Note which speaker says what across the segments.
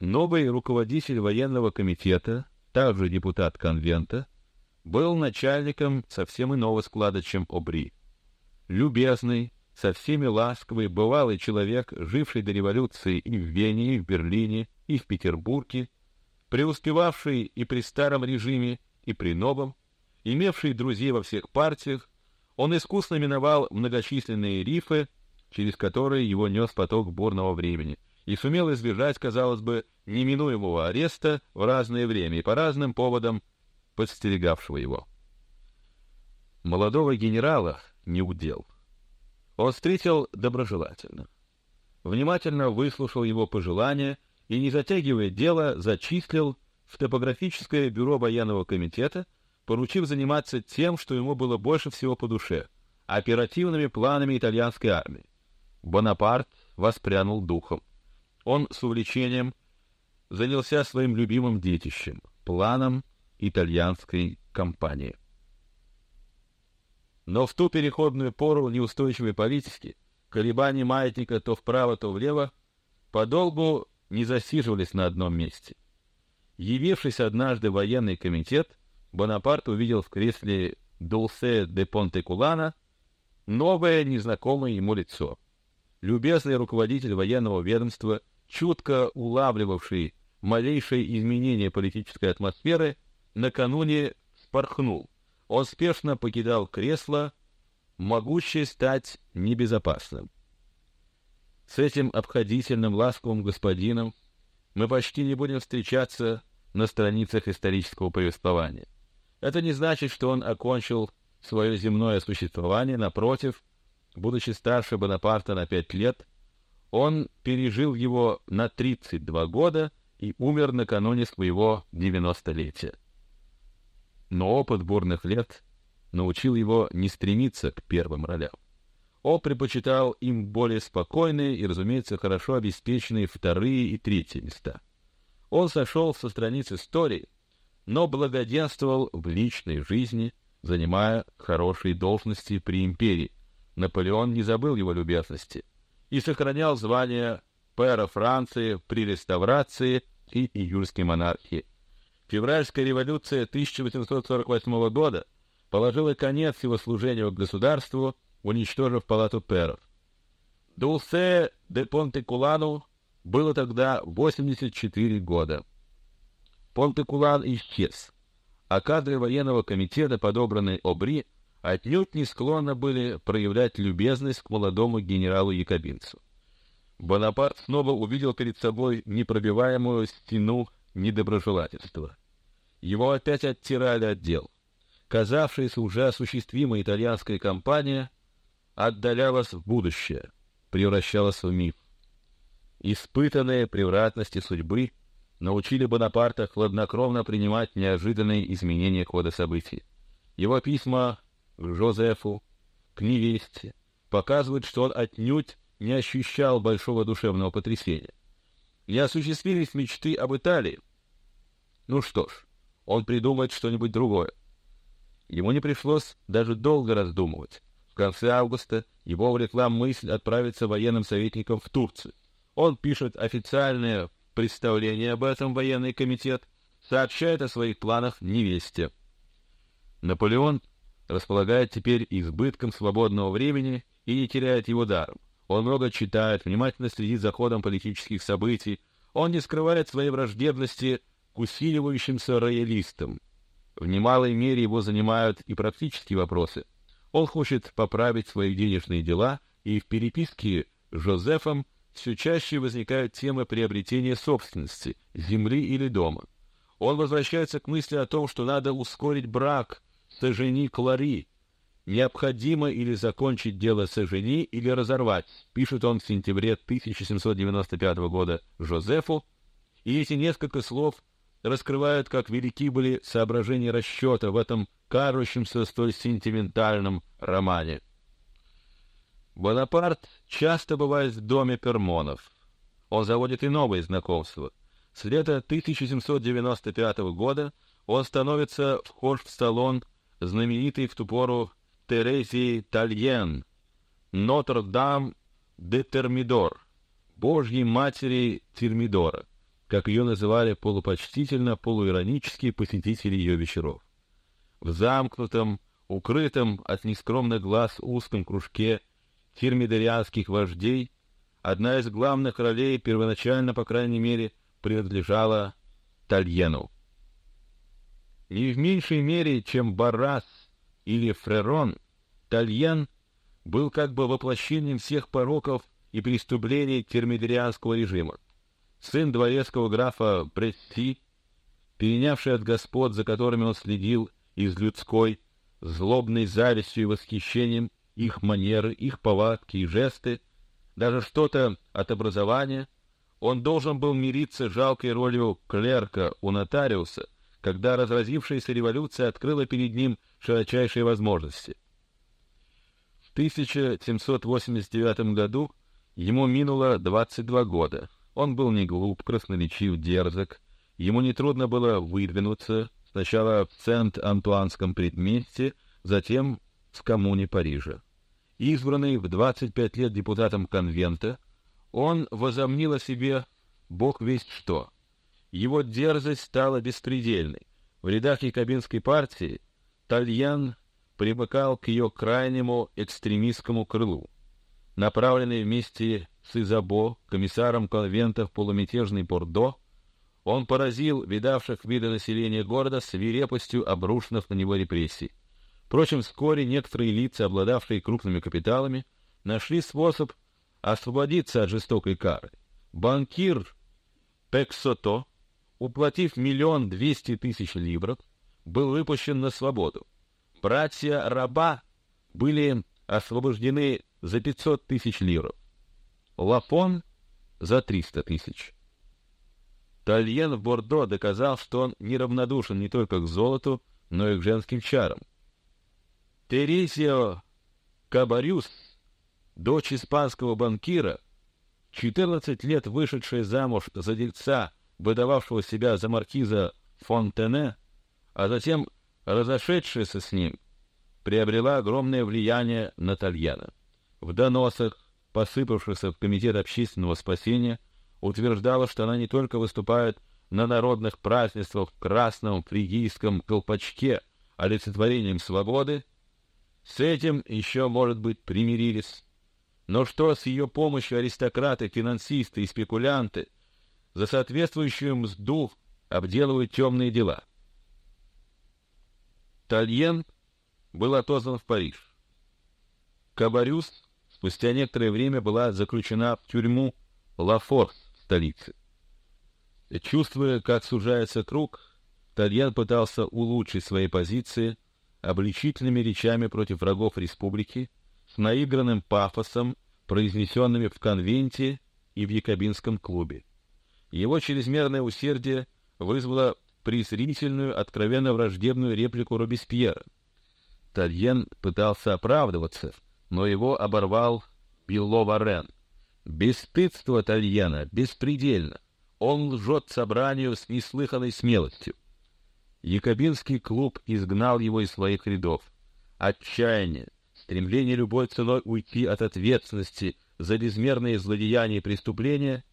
Speaker 1: Новый руководитель военного комитета, также депутат конвента, был начальником совсем иного склада, чем Обри. Любезный, со всеми ласковый, бывалый человек, живший до революции и в Вене, и в Берлине, и в Петербурге, преуспевавший и при старом режиме, и при новом, имевший друзей во всех партиях, он искусно миновал многочисленные рифы, через которые его нес поток бурного времени, и сумел избежать, казалось бы, неминуемого ареста в разное время и по разным поводам подстерегавшего его. Молодого генерала не удел. Он встретил доброжелательно, внимательно выслушал его пожелания и, не затягивая дело, зачислил в топографическое бюро военного комитета, поручив заниматься тем, что ему было больше всего по душе — оперативными планами итальянской армии. Бонапарт воспрянул духом. Он с увлечением занялся своим любимым детищем — планом итальянской кампании. Но в ту переходную пору неустойчивой политики колебания маятника то вправо, то влево подолгу не засиживались на одном месте. Явившись однажды в военный комитет, Бонапарт увидел в кресле Дулсе де Понте-Кулана новое незнакомое ему лицо. Любезный руководитель военного ведомства, чутко улавливавший малейшие изменения политической атмосферы, накануне спорхнул. Он спешно покидал кресло, могущее стать небезопасным. С этим обходительным, ласковым господином мы почти не будем встречаться на страницах исторического повествования. Это не значит, что он окончил свое земное существование. Напротив, будучи старше Бонапарта на пять лет, он пережил его на 32 года и умер накануне своего девяностолетия но опыт бурных лет научил его не стремиться к первым ролям. Он предпочитал им более спокойные и, разумеется, хорошо обеспеченные вторые и третьи места. Он сошел со страниц истории, но благоденствовал в личной жизни, занимая хорошие должности при империи. Наполеон не забыл его любезности и сохранял звание пэра Франции при реставрации и июльской монархии. Февральская революция 1848 года положила конец его служению государству, уничтожив палату перов. Дулсе де Понте-Кулану было тогда 84 года. Понте-Кулан исчез, а кадры военного комитета, подобранные Обри, отнюдь не склонны были проявлять любезность к молодому генералу-якобинцу. Бонапарт снова увидел перед собой непробиваемую стену недоброжелательства. Его опять оттирали от дел. Казавшаяся уже осуществимой итальянская кампания отдалялась в будущее, превращалась в миф. Испытанные превратности судьбы научили Бонапарта хладнокровно принимать неожиданные изменения хода событий. Его письма к Жозефу, к невесте показывают, что он отнюдь не ощущал большого душевного потрясения. Не осуществились мечты об Италии. Ну что ж, он придумает что-нибудь другое. Ему не пришлось даже долго раздумывать. В конце августа его увлекла мысль отправиться военным советником в Турцию. Он пишет официальное представление об этом военный комитет, сообщает о своих планах невесте. Наполеон располагает теперь избытком свободного времени и не теряет его даром. Он много читает, внимательно следит за ходом политических событий. Он не скрывает своей враждебности к усиливающимся роялистам. В немалой мере его занимают и практические вопросы. Он хочет поправить свои денежные дела, и в переписке с Жозефом все чаще возникают темы приобретения собственности, земли или дома. Он возвращается к мысли о том, что надо ускорить брак с Эжени Клари. Необходимо или закончить дело с Эжени, или разорвать, пишет он в сентябре 1795 года Жозефу, и эти несколько слов раскрывают, как велики были соображения расчета в этом кажущемся столь сентиментальном романе. Бонапарт часто бывает в доме Пермонов. Он заводит и новые знакомства. С лета 1795 года он становится вхож в салон знаменитой в ту пору Терезии Тальен, Нотр-Дам де Термидор, Божьей матери Термидора. как ее называли полупочтительно, полуиронические посетители ее вечеров. В замкнутом, укрытом от нескромных глаз узком кружке термидорианских вождей одна из главных ролей первоначально, по крайней мере, принадлежала Тальену. Не в меньшей мере, чем Баррас или Фрерон, Тальен был как бы воплощением всех пороков и преступлений термидорианского режима. Сын дворецкого графа Бресси, перенявший от господ, за которыми он следил, из людской, злобной завистью и восхищением их манеры, их повадки и жесты, даже что-то от образования, он должен был мириться жалкой ролью клерка у нотариуса, когда разразившаяся революция открыла перед ним широчайшие возможности. В 1789 году ему минуло 22 года. Он был не глуп, красноречив, дерзок. Ему не трудно было выдвинуться сначала в Сент-Антуанском предместье, затем в коммуне Парижа. Избранный в 25 лет депутатом конвента, он возомнил о себе бог весть что. Его дерзость стала беспредельной. В рядах якобинской партии Тальян примыкал к ее крайнему экстремистскому крылу. Направленный вместе с Изабо, комиссаром конвента в полумятежный Бордо, он поразил видавших виды населения города свирепостью обрушенных на него репрессий. Впрочем, вскоре некоторые лица, обладавшие крупными капиталами, нашли способ освободиться от жестокой кары. Банкир Пексото, уплатив миллион двести тысяч ливров, был выпущен на свободу. Братья Раба были освобождены за пятьсот тысяч ливров. Лапон за триста тысяч. Тальен в Бордо доказал, что он неравнодушен не только к золоту, но и к женским чарам. Терезио Кабарюс, дочь испанского банкира, 14 лет вышедшая замуж за дельца, выдававшего себя за маркиза Фонтене, а затем разошедшаяся с ним, приобрела огромное влияние на Тальяна. В доносах, посыпавшихся в комитет общественного спасения, утверждала, что она не только выступает на народных празднествах в красном фригийском колпачке олицетворением свободы, с этим еще, может быть, примирились. Но что с ее помощью аристократы, финансисты и спекулянты за соответствующую мзду обделывают темные дела? Тальен был отозван в Париж. Кабарюс спустя некоторое время была заключена в тюрьму Лафорс столице. Чувствуя, как сужается круг, Тальен пытался улучшить свои позиции — обличительными речами против врагов республики, с наигранным пафосом, произнесенными в конвенте и в якобинском клубе. Его чрезмерное усердие вызвало презрительную, откровенно враждебную реплику Робеспьера. Тальен пытался оправдываться, но его оборвал Билло Варен. Бесстыдство Тальена беспредельно. Он лжет собранию с неслыханной смелостью. Якобинский клуб изгнал его из своих рядов. Отчаяние, стремление любой ценой уйти от ответственности за безмерные злодеяния и преступления,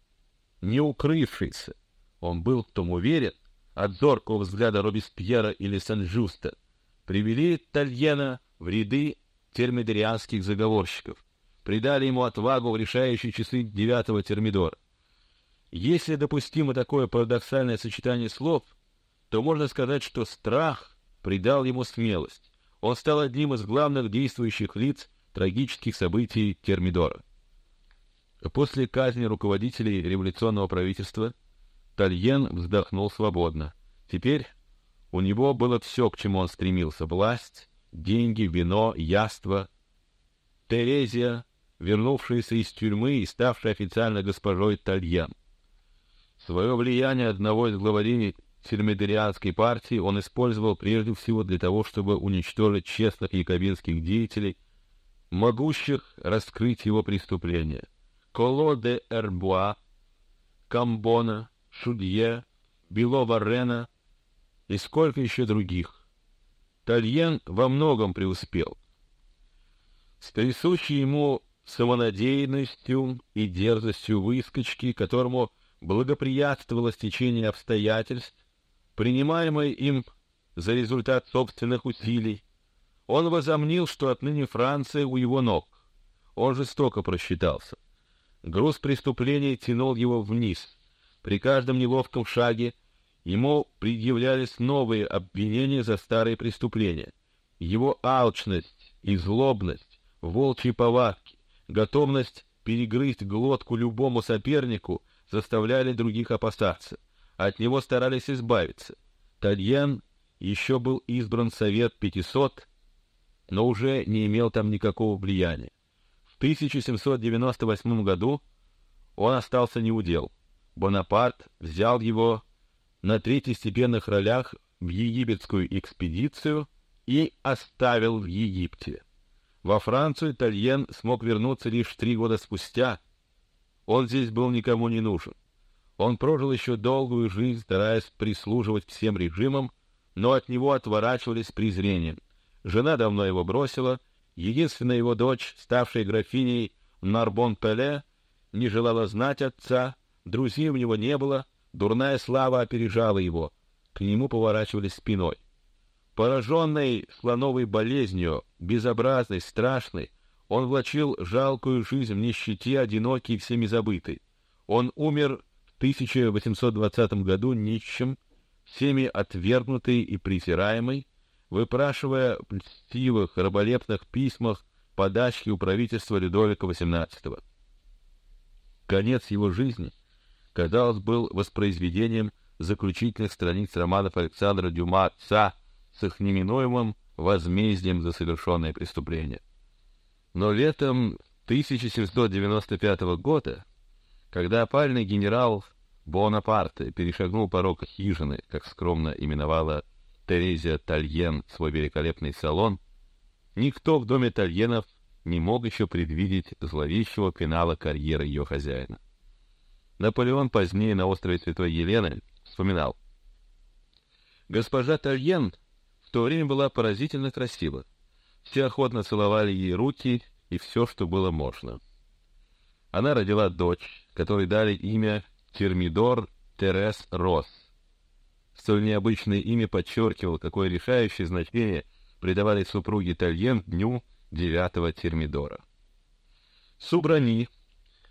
Speaker 1: не укрывшийся, он был в том уверен, от зоркого взгляда Робеспьера или Сен-Жуста, привели Тальена в ряды термидорианских заговорщиков, придали ему отвагу в решающие часы девятого термидора. Если допустимо такое парадоксальное сочетание слов — то можно сказать, что страх придал ему смелость. Он стал одним из главных действующих лиц трагических событий Термидора. После казни руководителей революционного правительства Тальен вздохнул свободно. Теперь у него было все, к чему он стремился: власть, деньги, вино, яство. Терезия, вернувшаяся из тюрьмы и ставшая официально госпожой Тальен. Свое влияние одного из главарей Сельмедерианской партии он использовал прежде всего для того, чтобы уничтожить честных якобинских деятелей, могущих раскрыть его преступления. Коло де Эрбуа, Камбона, Шудье, Било Варрена и сколько еще других. Тальен во многом преуспел. С присущей ему самонадеянностью и дерзостью выскочки, которому благоприятствовало стечение обстоятельств, принимаемое им за результат собственных усилий, он возомнил, что отныне Франция у его ног. Он жестоко просчитался. Груз преступлений тянул его вниз. При каждом неловком шаге ему предъявлялись новые обвинения за старые преступления. Его алчность и злобность, волчьи повадки, готовность перегрызть глотку любому сопернику заставляли других опасаться. От него старались избавиться. Тальян еще был избран Совет 500, но уже не имел там никакого влияния. В 1798 году он остался неудел. Бонапарт взял его на третьестепенных ролях в египетскую экспедицию и оставил в Египте. Во Францию Тальен смог вернуться лишь три года спустя. Он здесь был никому не нужен. Он прожил еще долгую жизнь, стараясь прислуживать всем режимам, но от него отворачивались презрением. Жена давно его бросила, единственная его дочь, ставшая графиней Нарбон-Пеле, не желала знать отца, друзей у него не было, дурная слава опережала его, к нему поворачивались спиной. Пораженный слоновой болезнью, безобразной, страшной, он влачил жалкую жизнь в нищете, одинокий и всеми забытый. Он умер в 1820 году нищим, всеми отвергнутый и презираемый, выпрашивая в льстивых, раболепных письмах подачки у правительства Людовика XVIII. Конец его жизни, казалось, был воспроизведением заключительных страниц романов Александра Дюма «Отца» с их неминуемым возмездием за совершенное преступление. Но летом 1795 года, когда опальный генерал Бонапарте перешагнул порог хижины, как скромно именовала Терезия Тальен свой великолепный салон, никто в доме Тальенов не мог еще предвидеть зловещего финала карьеры ее хозяина. Наполеон позднее на острове Святой Елены вспоминал: госпожа Тальен в то время была поразительно красива. Все охотно целовали ей руки и все, что было можно. Она родила дочь, которой дали имя Термидор Терес Росс. Столь необычное имя подчеркивало, какое решающее значение придавали супруги Тальен дню девятого Термидора. Субрани,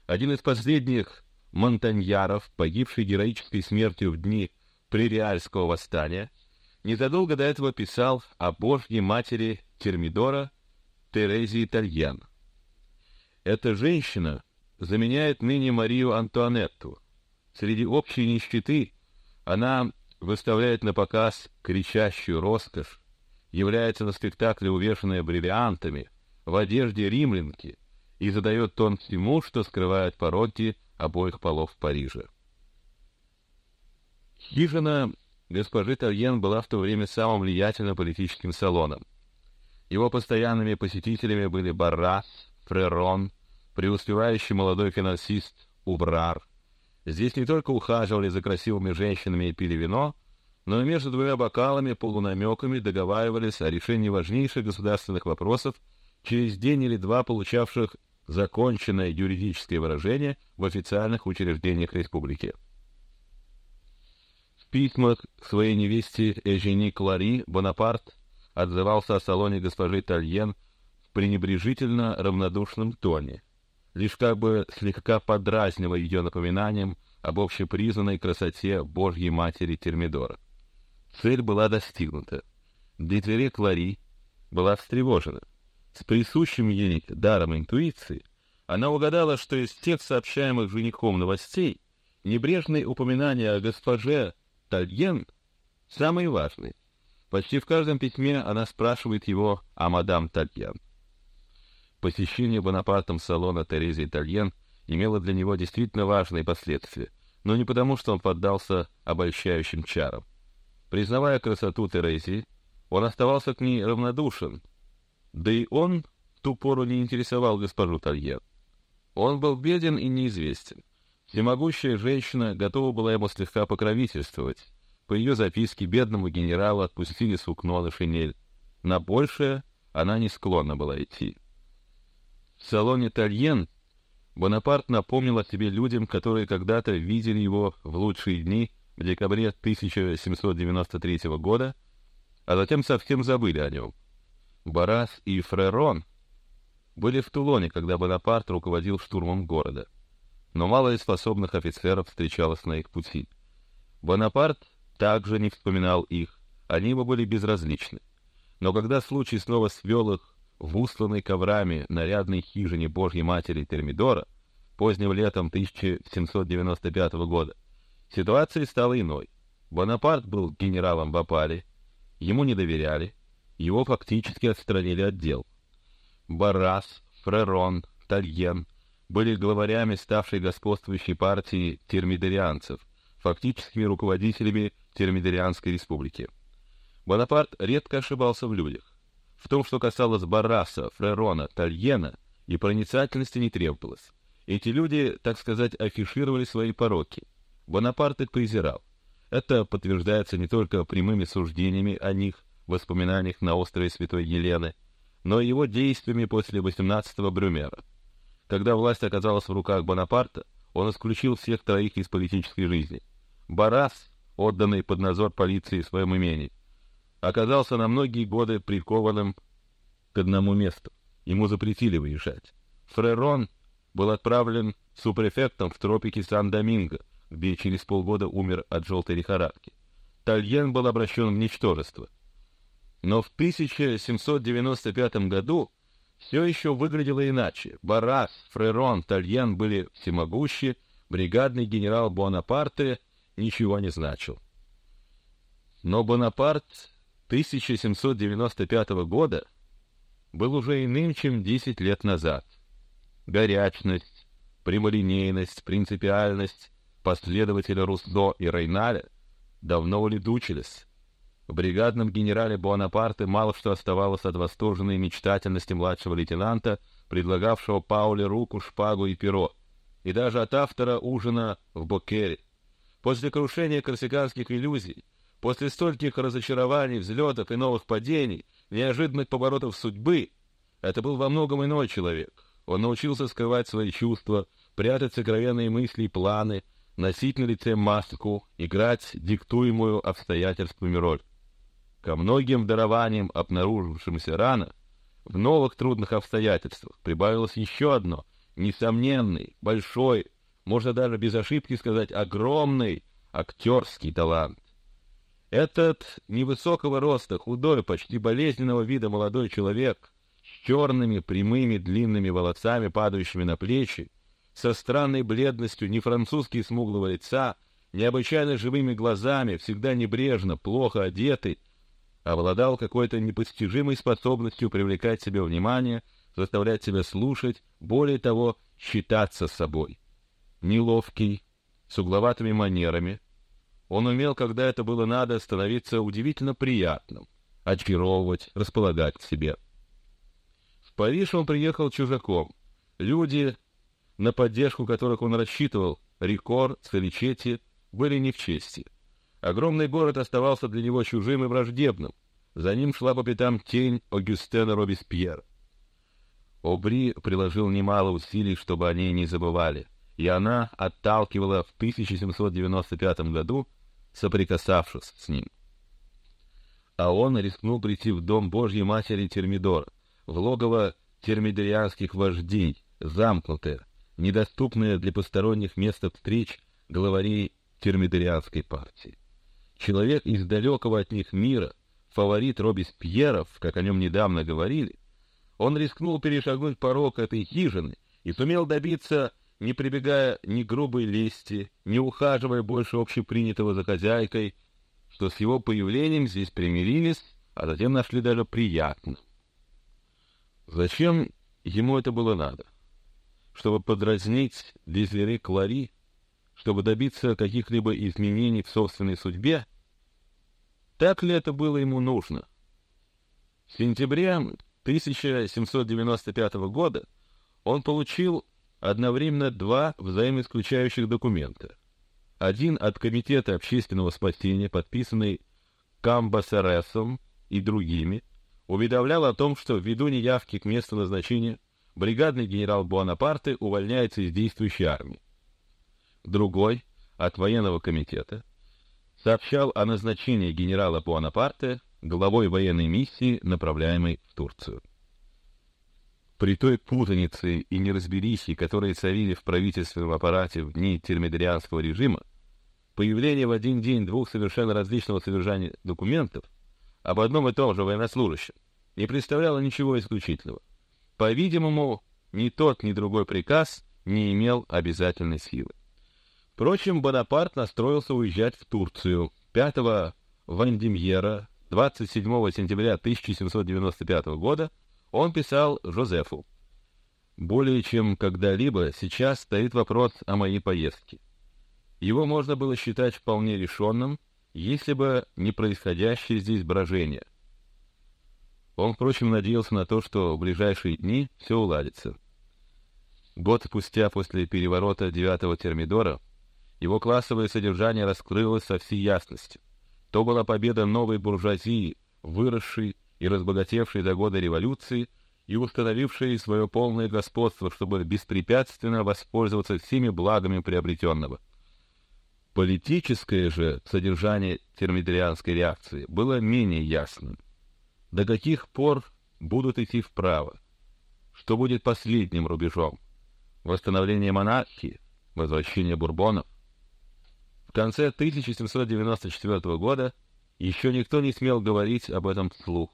Speaker 1: один из последних монтаньяров, погибший героической смертью в дни Приреальского восстания, незадолго до этого писал о Божьей матери Термидора Терезии Тальен. Эта женщина заменяет ныне Марию Антуанетту. Среди общей нищеты она выставляет на показ кричащую роскошь, является на спектакле увешанная бриллиантами, в одежде римлянки и задает тон всему, что скрывает пороки обоих полов Парижа. Хижина госпожи Тальен была в то время самым влиятельным политическим салоном. Его постоянными посетителями были Баррас, Фрерон, преуспевающий молодой финансист Убрар, Здесь не только ухаживали за красивыми женщинами и пили вино, но и между двумя бокалами полунамеками договаривались о решении важнейших государственных вопросов через день или два получавших законченное юридическое выражение в официальных учреждениях республики. В письмах своей невесте Эжени Клари Бонапарт отзывался о салоне госпожи Тальен в пренебрежительно равнодушном тоне лишь как бы слегка подразнивая ее напоминанием об общепризнанной красоте Божьей Матери Термидора. Цель была достигнута. Детвере Клари была встревожена. С присущим ей даром интуиции она угадала, что из тех сообщаемых женихом новостей небрежные упоминания о госпоже Тальен самые важные. Почти в каждом письме она спрашивает его о мадам Тальен. Посещение Бонапартом салона Терезы Итальен имело для него действительно важные последствия, но не потому, что он поддался обольщающим чарам. Признавая красоту Терези, он оставался к ней равнодушен, да и он ту пору не интересовал госпожу Тальен. Он был беден и неизвестен. Всемогущая женщина готова была ему слегка покровительствовать. По ее записке бедному генералу отпустили сукно на шинель. На большее она не склонна была идти. В салоне Тальен Бонапарт напомнил о себе людям, которые когда-то видели его в лучшие дни в декабре 1793 года, а затем совсем забыли о нем. Барас и Фрерон были в Тулоне, когда Бонапарт руководил штурмом города, но мало из способных офицеров встречалось на их пути. Бонапарт также не вспоминал их, они ему были безразличны. Но когда случай снова свел их в устланной коврами нарядной хижине Божьей Матери Термидора поздним летом 1795 года, ситуация стала иной. Бонапарт был генералом в опале, ему не доверяли, его фактически отстранили от дел. Баррас, Фрерон, Тальен были главарями ставшей господствующей партии термидорианцев, фактическими руководителями термидорианской республики. Бонапарт редко ошибался в людях. В том, что касалось Барраса, Фрерона, Тальена, и проницательности не требовалось. Эти люди, так сказать, афишировали свои пороки. Бонапарт их презирал. Это подтверждается не только прямыми суждениями о них, воспоминаниях на острове Святой Елены, но и его действиями после 18-го Брюмера. Когда власть оказалась в руках Бонапарта, он исключил всех троих из политической жизни. Барас, отданный под надзор полиции в своем имении, оказался на многие годы прикованным к одному месту. Ему запретили выезжать. Фрерон был отправлен супрефектом в тропики Сан-Доминго, где через полгода умер от желтой лихорадки. Тальен был обращен в ничтожество. Но в 1795 году все еще выглядело иначе. Барас, Фрерон, Тальен были всемогущи, бригадный генерал Бонапарте ничего не значил. Но Бонапарт 1795 года был уже иным, чем 10 лет назад. Горячность, прямолинейность, принципиальность последователя Руссо и Рейналя давно улетучились. В бригадном генерале Буанапарте мало что оставалось от восторженной мечтательности младшего лейтенанта, предлагавшего Пауле руку, шпагу и перо, и даже от автора ужина в Бокере. После крушения корсиканских иллюзий, после стольких разочарований, взлетов и новых падений, неожиданных поворотов судьбы, это был во многом иной человек. Он научился скрывать свои чувства, прятать сокровенные мысли и планы, носить на лице маску, играть диктуемую обстоятельствами роль. Ко многим дарованиям, обнаружившимся рано, в новых трудных обстоятельствах прибавилось еще одно, несомненный, большой, можно даже без ошибки сказать огромный актерский талант. Этот невысокого роста, худой, почти болезненного вида молодой человек с черными прямыми длинными волосами, падающими на плечи, со странной бледностью не французски смуглого лица, необычайно живыми глазами, всегда небрежно, плохо одетый, обладал какой-то непостижимой способностью привлекать себе внимание, заставлять себя слушать, более того, считаться с собой неловкий, с угловатыми манерами. Он умел, когда это было надо, становиться удивительно приятным, очаровывать, располагать к себе. В Париж он приехал чужаком. Люди, на поддержку которых он рассчитывал, Рикор, Соличети, были не в чести. Огромный город оставался для него чужим и враждебным. За ним шла по пятам тень Огюстена Робеспьера. Обри приложил немало усилий, чтобы о ней не забывали и она отталкивала в 1795 году, соприкасавшись с ним. А он рискнул прийти в дом Божьей Матери Термидор, в логово термидорианских вождей, замкнутое, недоступное для посторонних место встреч главарей термидорианской партии. Человек из далекого от них мира, фаворит Робеспьеров, как о нем недавно говорили, он рискнул перешагнуть порог этой хижины и сумел добиться не прибегая ни грубой лести, не ухаживая больше общепринятого за хозяйкой, что с его появлением здесь примирились, а затем нашли даже приятно. Зачем ему это было надо? Чтобы подразнить Дезире Клари, чтобы добиться каких-либо изменений в собственной судьбе? Так ли это было ему нужно? В сентябре 1795 года он получил одновременно два взаимоисключающих документа. Один от Комитета общественного спасения, подписанный Камбасересом и другими, уведомлял о том, что ввиду неявки к месту назначения бригадный генерал Буанапарте увольняется из действующей армии. Другой, от военного комитета, сообщал о назначении генерала Буанапарте главой военной миссии, направляемой в Турцию. При той путанице и неразберихе, которые царили в правительственном аппарате в дни термидорианского режима, появление в один день двух совершенно различного содержания документов об одном и том же военнослужащем не представляло ничего исключительного. По-видимому, ни тот, ни другой приказ не имел обязательной силы. Впрочем, Бонапарт настроился уезжать в Турцию 5 Вандемьера 27 сентября 1795 года он писал Жозефу: "Более чем когда-либо сейчас стоит вопрос о моей поездке. Его можно было считать вполне решенным, если бы не происходящее здесь брожение. Он, впрочем, надеялся на то, что в ближайшие дни все уладится. Год спустя после переворота девятого Термидора его классовое содержание раскрылось со всей ясностью. То была победа новой буржуазии, выросшей и разбогатевшей за годы революции и установившей свое полное господство, чтобы беспрепятственно воспользоваться всеми благами приобретенного. Политическое же содержание термидорианской реакции было менее ясным. До каких пор будут идти вправо? Что будет последним рубежом? Восстановление монархии, возвращение бурбонов? В конце 1794 года еще никто не смел говорить об этом вслух.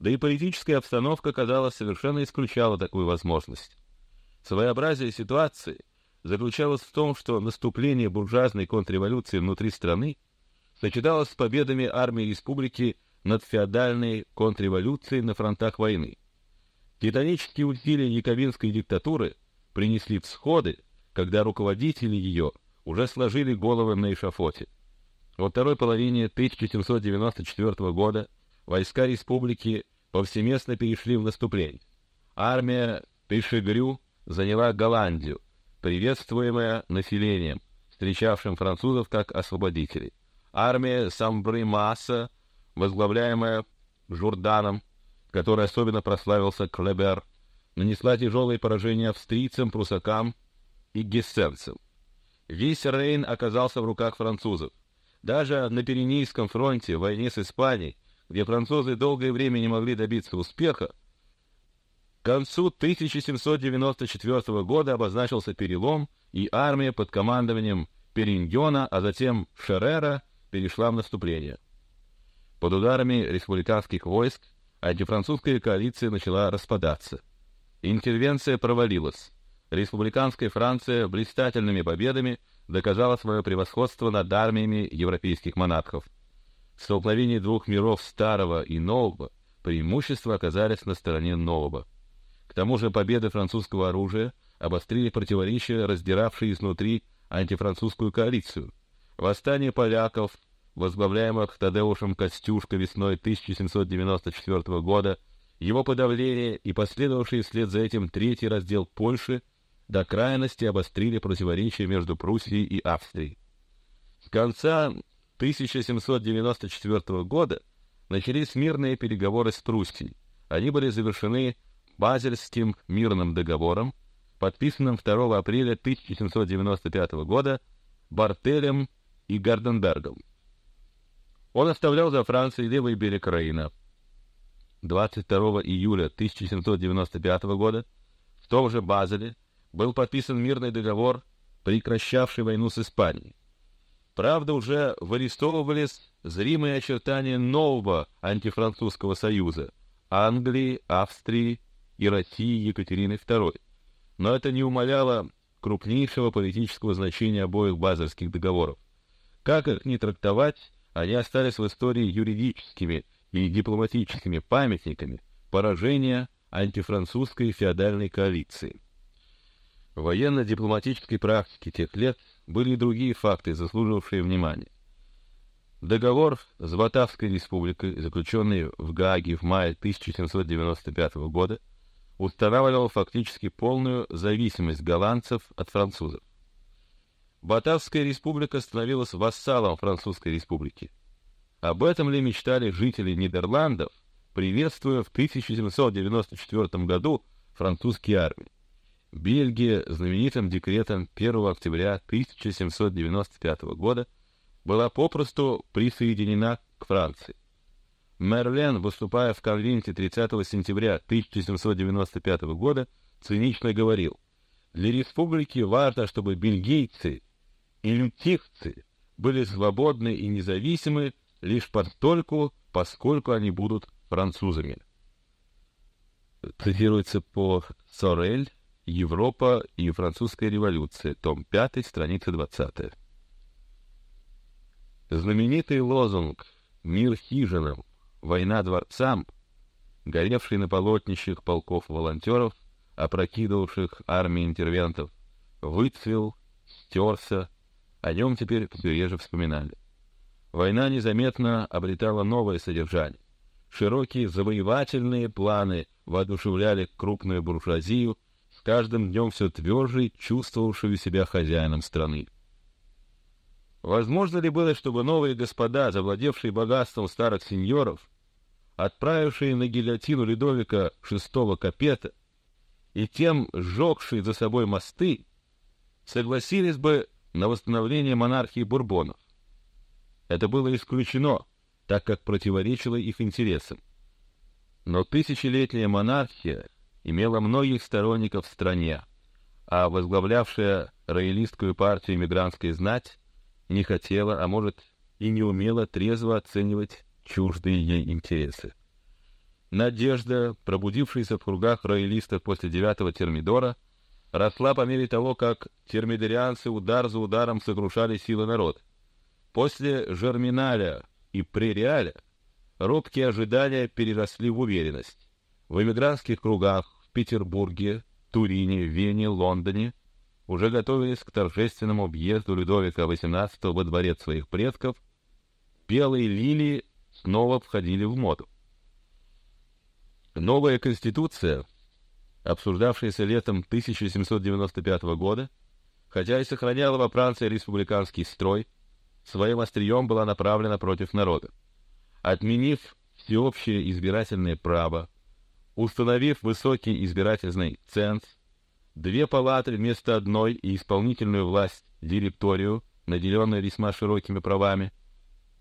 Speaker 1: Да и политическая обстановка, казалось, совершенно исключала такую возможность. Своеобразие ситуации заключалось в том, что наступление буржуазной контрреволюции внутри страны сочеталось с победами армии республики над феодальной контрреволюцией на фронтах войны. Титанические усилия яковинской диктатуры принесли всходы, когда руководители ее уже сложили головы на эшафоте. Во второй половине 1794 года войска республики повсеместно перешли в наступление. Армия Пешегрю заняла Голландию, приветствуемая населением, встречавшим французов как освободителей. Армия Самбри-Масса, возглавляемая Журданом, который особенно прославился Клебер, нанесла тяжелые поражения австрийцам, прусакам и гессенцам. Весь Рейн оказался в руках французов. Даже на Пиренейском фронте в войне с Испанией, где французы долгое время не могли добиться успеха, к концу 1794 года обозначился перелом, и армия под командованием Периньона, а затем Шерера перешла в наступление. Под ударами республиканских войск антифранцузская коалиция начала распадаться. Интервенция провалилась. Республиканская Франция блистательными победами доказала свое превосходство над армиями европейских монархов. В столкновении двух миров старого и нового преимущества оказались на стороне нового. К тому же победы французского оружия обострили противоречия, раздиравшие изнутри антифранцузскую коалицию. Восстание поляков, возглавляемых Тадеушем Костюшко весной 1794 года, его подавление и последовавший вслед за этим третий раздел Польши до крайности обострили противоречия между Пруссией и Австрией. С конца 1794 года начались мирные переговоры с Пруссией. Они были завершены Базельским мирным договором, подписанным 2 апреля 1795 года Бартелем и Гарденбергом. Он оставлял за Францией левый берег Рейна. 22 июля 1795 года в том же Базеле был подписан мирный договор, прекращавший войну с Испанией. Правда, уже вырисовывались зримые очертания нового антифранцузского союза Англии, Австрии и России Екатерины II. Но это не умаляло крупнейшего политического значения обоих базельских договоров. Как их ни трактовать, они остались в истории юридическими и дипломатическими памятниками поражения антифранцузской феодальной коалиции. В военно-дипломатической практике тех лет были и другие факты, заслуживавшие внимания. Договор с Батавской республикой, заключенный в Гааге в мае 1795 года, устанавливал фактически полную зависимость голландцев от французов. Батавская республика становилась вассалом французской республики. Об этом ли мечтали жители Нидерландов, приветствуя в 1794 году французские армии. Бельгия знаменитым декретом 1 октября 1795 года была попросту присоединена к Франции. Мерлен, выступая в Конвенте 30 сентября 1795 года, цинично говорил: "Для республики важно, чтобы бельгийцы и лютихцы были свободны и независимы лишь постольку, поскольку они будут французами". Цитируется по Сорель Европа и французская революция, том 5, страница 20. Знаменитый лозунг «Мир хижинам, война дворцам», горевший на полотнищах полков волонтеров, опрокидывавших армии интервентов, выцвел, стерся, о нем теперь все реже вспоминали. Война незаметно обретала новое содержание. Широкие завоевательные планы воодушевляли крупную буржуазию, с каждым днем все тверже чувствовавшую себя хозяином страны. Возможно ли было, чтобы новые господа, завладевшие богатством старых сеньоров, отправившие на гильотину Людовика VI Капета и тем сжегшие за собой мосты, согласились бы на восстановление монархии Бурбонов? Это было исключено, так как противоречило их интересам. Но тысячелетняя монархия имела многих сторонников в стране, а возглавлявшая роялистскую партию иммигрантская знать не хотела, а может и не умела трезво оценивать чуждые ей интересы. Надежда, пробудившаяся в кругах роялистов после девятого термидора, росла по мере того, как термидорианцы удар за ударом сокрушали силы народа. После Жерминаля и Пререаля робкие ожидания переросли в уверенность. В эмигрантских кругах в Петербурге, Турине, Вене, Лондоне уже готовились к торжественному въезду Людовика XVIII во дворец своих предков. Белые лилии снова входили в моду. Новая конституция, обсуждавшаяся летом 1795 года, хотя и сохраняла во Франции республиканский строй, своим острием была направлена против народа. Отменив всеобщее избирательное право, установив высокий избирательный ценз, две палаты вместо одной и исполнительную власть директорию, наделенную весьма широкими правами,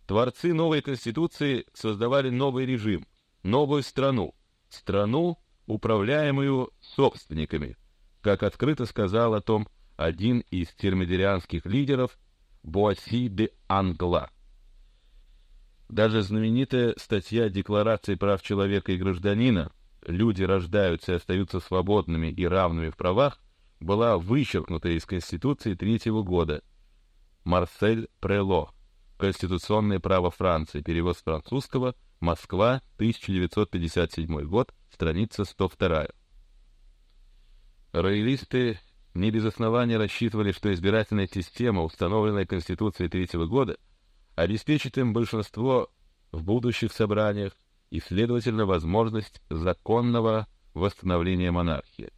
Speaker 1: творцы новой конституции создавали новый режим, новую страну, страну, управляемую собственниками, как открыто сказал о том один из термидорианских лидеров Буасси де Англа. Даже знаменитая статья Декларации прав человека и гражданина люди рождаются и остаются свободными и равными в правах, была вычеркнута из Конституции третьего года. Марсель Прело. Конституционное право Франции. Перевод с французского. Москва, 1957 год. Страница 102. Роялисты не без основания рассчитывали, что избирательная система, установленная Конституцией третьего года, обеспечит им большинство в будущих собраниях и, следовательно, возможность законного восстановления монархии.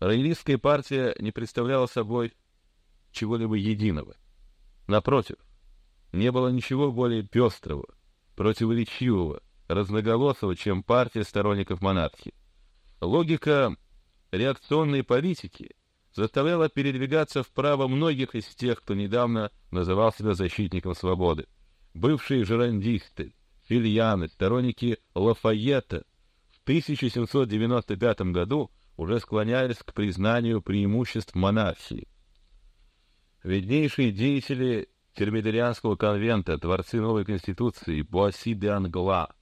Speaker 1: Роялистская партия не представляла собой чего-либо единого. Напротив, не было ничего более пестрого, противоречивого, разноголосого, чем партия сторонников монархии. Логика реакционной политики заставляла передвигаться вправо многих из тех, кто недавно называл себя защитником свободы. Бывшие жерандисты, Фильяны, сторонники Лафайета в 1795 году уже склонялись к признанию преимуществ монархии. Виднейшие деятели термидорианского конвента, творцы новой конституции Буасси де Англа,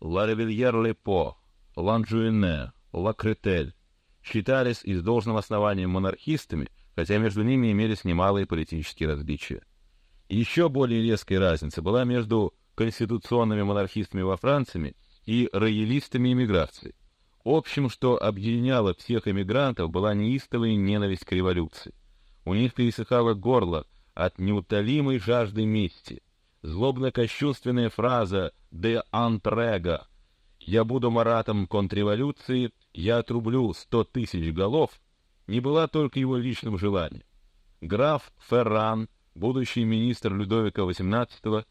Speaker 1: Ларевильер-Лепо, Ланжуине, Лакретель считались и с должным основанием монархистами, хотя между ними имелись немалые политические различия. Еще более резкая разница была между конституционными монархистами во Франции и роялистами эмиграции. Общим, что объединяло всех эмигрантов, была неистовая ненависть к революции. У них пересыхало горло от неутолимой жажды мести. Злобно-кощунственная фраза «de entrega» «Я буду маратом контрреволюции, я отрублю сто тысяч голов» не была только его личным желанием. Граф Ферран, будущий министр Людовика XVIII,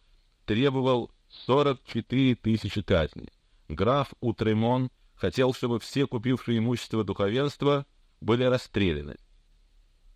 Speaker 1: требовал 44 тысячи казней. Граф Утремон хотел, чтобы все купившие имущество духовенства были расстреляны.